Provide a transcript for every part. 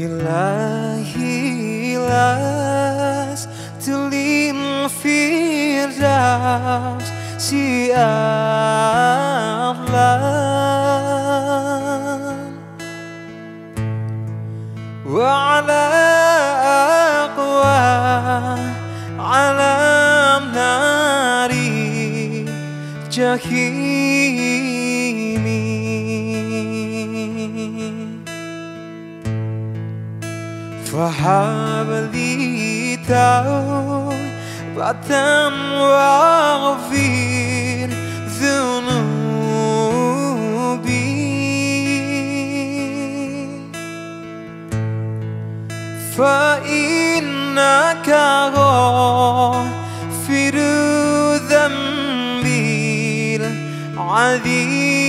إلهي لست للفردوس siaplah وعلى أقوى على نار جحيم فهب لي توبة وأغفر ذنوبي. فإنك غافر ذنبي العظيم.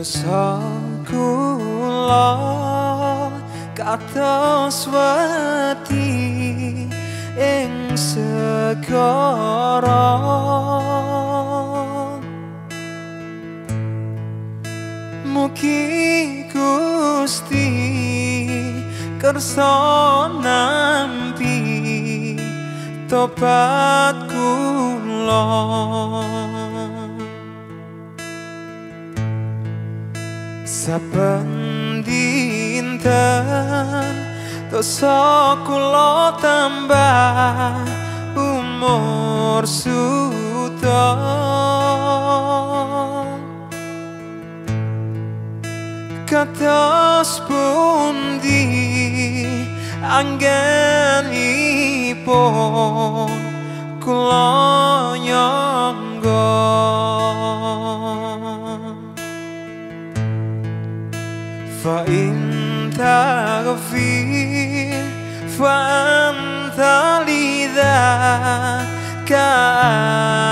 Sakulah katos wati ing segara. Mugi gusti kerso nampi tobat kulon Saben dinten dosa kula tambah umur suda Kados pundi anggenipun فإن تغفر فأنت لذاك أهل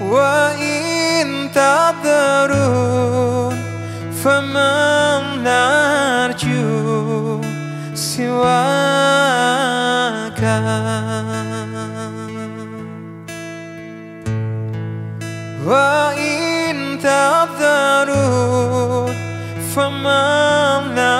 وإن تذرون فمن نرجو سواك وإن تذرون فما